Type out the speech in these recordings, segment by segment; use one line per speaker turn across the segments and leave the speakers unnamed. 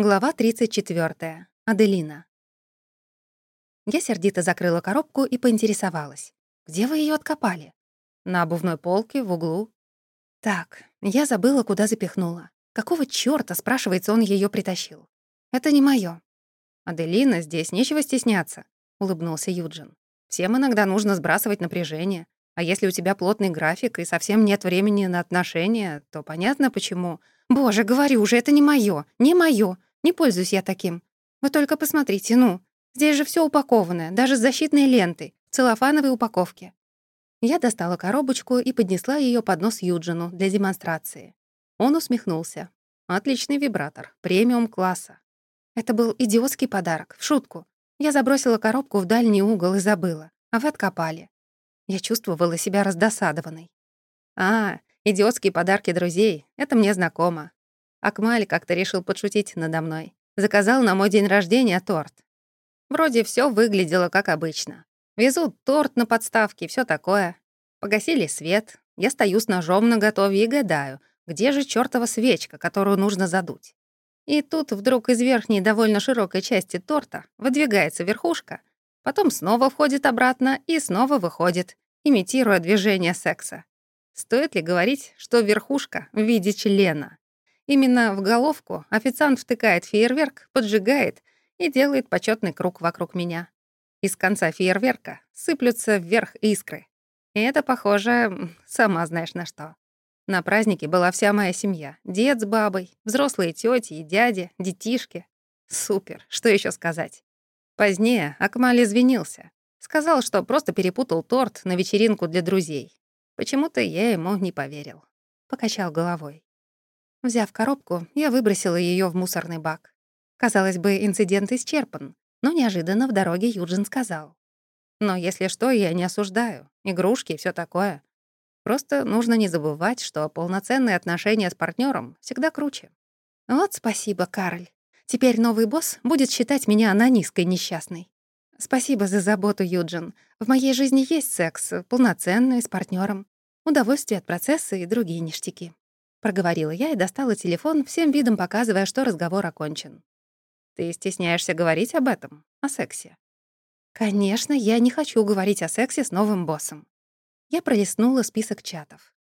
Глава 34. Аделина. Я сердито закрыла коробку и поинтересовалась. «Где вы ее откопали?» «На обувной полке, в углу». «Так, я забыла, куда запихнула. Какого чёрта, спрашивается, он ее притащил? Это не моё. «Аделина, здесь нечего стесняться», — улыбнулся Юджин. «Всем иногда нужно сбрасывать напряжение. А если у тебя плотный график и совсем нет времени на отношения, то понятно, почему...» «Боже, говорю уже, это не моё, не моё. Не пользуюсь я таким. Вы только посмотрите, ну. Здесь же все упакованное, даже с защитной лентой, в целлофановой упаковке. Я достала коробочку и поднесла ее под нос Юджину для демонстрации. Он усмехнулся. Отличный вибратор, премиум класса. Это был идиотский подарок, в шутку. Я забросила коробку в дальний угол и забыла, а вы откопали. Я чувствовала себя раздосадованной. А, идиотские подарки друзей — это мне знакомо. Акмаль как-то решил подшутить надо мной. Заказал на мой день рождения торт. Вроде все выглядело как обычно. Везут торт на подставке, все такое. Погасили свет. Я стою с ножом наготове и гадаю, где же чёртова свечка, которую нужно задуть. И тут вдруг из верхней довольно широкой части торта выдвигается верхушка, потом снова входит обратно и снова выходит, имитируя движение секса. Стоит ли говорить, что верхушка в виде члена? Именно в головку официант втыкает фейерверк, поджигает и делает почетный круг вокруг меня. Из конца фейерверка сыплются вверх искры. И это похоже, сама знаешь на что. На празднике была вся моя семья. Дед с бабой, взрослые тети и дяди, детишки. Супер, что еще сказать? Позднее Акмаль извинился. Сказал, что просто перепутал торт на вечеринку для друзей. Почему-то я ему не поверил. Покачал головой. Взяв коробку, я выбросила ее в мусорный бак. Казалось бы, инцидент исчерпан, но неожиданно в дороге Юджин сказал. «Но если что, я не осуждаю. Игрушки и всё такое. Просто нужно не забывать, что полноценные отношения с партнером всегда круче». «Вот спасибо, Карль. Теперь новый босс будет считать меня на низкой несчастной. Спасибо за заботу, Юджин. В моей жизни есть секс, полноценный, с партнером, удовольствие от процесса и другие ништяки. Проговорила я и достала телефон, всем видом показывая, что разговор окончен. «Ты стесняешься говорить об этом? О сексе?» «Конечно, я не хочу говорить о сексе с новым боссом». Я пролистнула список чатов.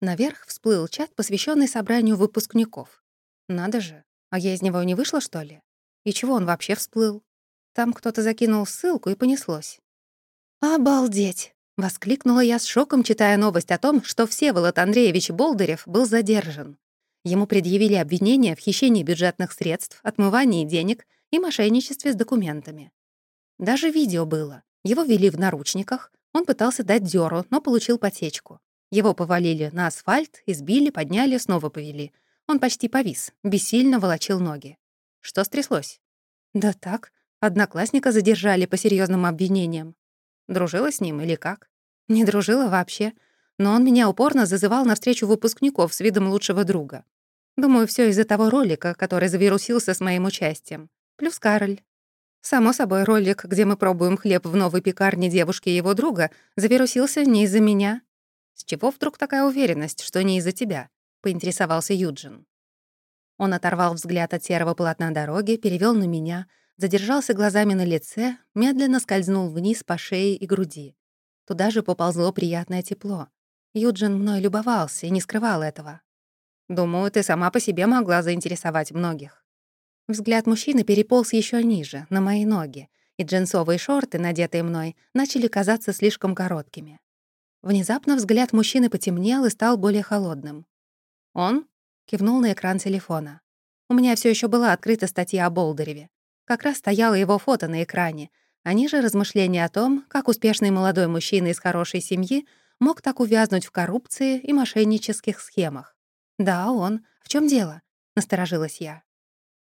Наверх всплыл чат, посвященный собранию выпускников. Надо же, а я из него не вышла, что ли? И чего он вообще всплыл? Там кто-то закинул ссылку и понеслось. «Обалдеть!» — воскликнула я с шоком, читая новость о том, что Всеволод Андреевич Болдырев был задержан. Ему предъявили обвинения в хищении бюджетных средств, отмывании денег и мошенничестве с документами. Даже видео было. Его вели в наручниках, он пытался дать дёру, но получил потечку. Его повалили на асфальт, избили, подняли, снова повели. Он почти повис, бессильно волочил ноги. Что стряслось? Да так, одноклассника задержали по серьезным обвинениям. Дружила с ним или как? Не дружила вообще. Но он меня упорно зазывал на встречу выпускников с видом лучшего друга. Думаю, все из-за того ролика, который завирусился с моим участием. Плюс Кароль. Само собой, ролик, где мы пробуем хлеб в новой пекарне девушки и его друга, завирусился не из-за меня. С чего вдруг такая уверенность, что не из-за тебя? поинтересовался Юджин. Он оторвал взгляд от серого полотна дороги, перевел на меня, задержался глазами на лице, медленно скользнул вниз по шее и груди. Туда же поползло приятное тепло. Юджин мной любовался и не скрывал этого. «Думаю, ты сама по себе могла заинтересовать многих». Взгляд мужчины переполз еще ниже, на мои ноги, и джинсовые шорты, надетые мной, начали казаться слишком короткими. Внезапно взгляд мужчины потемнел и стал более холодным. «Он?» — кивнул на экран телефона. У меня все еще была открыта статья о Болдереве. Как раз стояло его фото на экране, а ниже размышления о том, как успешный молодой мужчина из хорошей семьи мог так увязнуть в коррупции и мошеннических схемах. «Да, он. В чем дело?» — насторожилась я.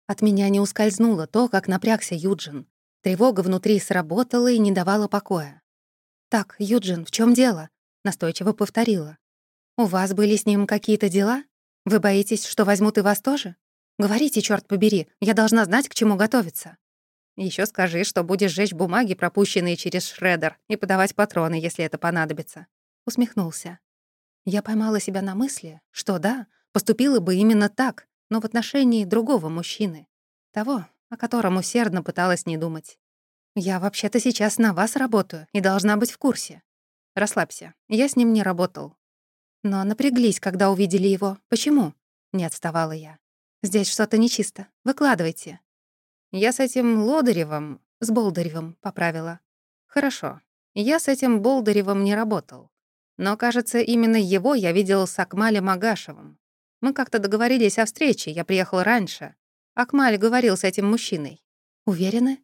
От меня не ускользнуло то, как напрягся Юджин. Тревога внутри сработала и не давала покоя. «Так, Юджин, в чем дело?» — настойчиво повторила. «У вас были с ним какие-то дела? Вы боитесь, что возьмут и вас тоже?» Говорите, черт побери, я должна знать, к чему готовиться. Еще скажи, что будешь сжечь бумаги, пропущенные через шредер, и подавать патроны, если это понадобится. Усмехнулся. Я поймала себя на мысли, что да, поступила бы именно так, но в отношении другого мужчины. того, о котором усердно пыталась не думать. Я вообще-то сейчас на вас работаю и должна быть в курсе. Расслабься, я с ним не работал. Но напряглись, когда увидели его. Почему? Не отставала я. Здесь что-то нечисто. Выкладывайте. Я с этим Лодыревым, с Болдыревым поправила. Хорошо. Я с этим Болдыревым не работал. Но, кажется, именно его я видел с Акмалем Агашевым. Мы как-то договорились о встрече, я приехал раньше. Акмаль говорил с этим мужчиной. Уверены?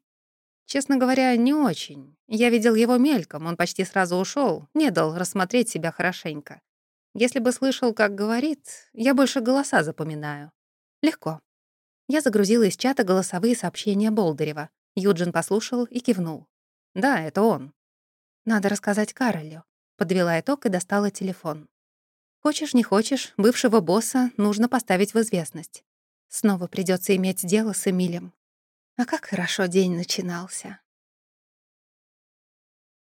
Честно говоря, не очень. Я видел его мельком, он почти сразу ушел, не дал рассмотреть себя хорошенько. Если бы слышал, как говорит, я больше голоса запоминаю. Легко. Я загрузила из чата голосовые сообщения Болдырева. Юджин послушал и кивнул. «Да, это он». «Надо рассказать Каролю», — подвела итог и достала телефон. «Хочешь, не хочешь, бывшего босса нужно поставить в известность. Снова придется иметь дело с Эмилем. А как хорошо день начинался.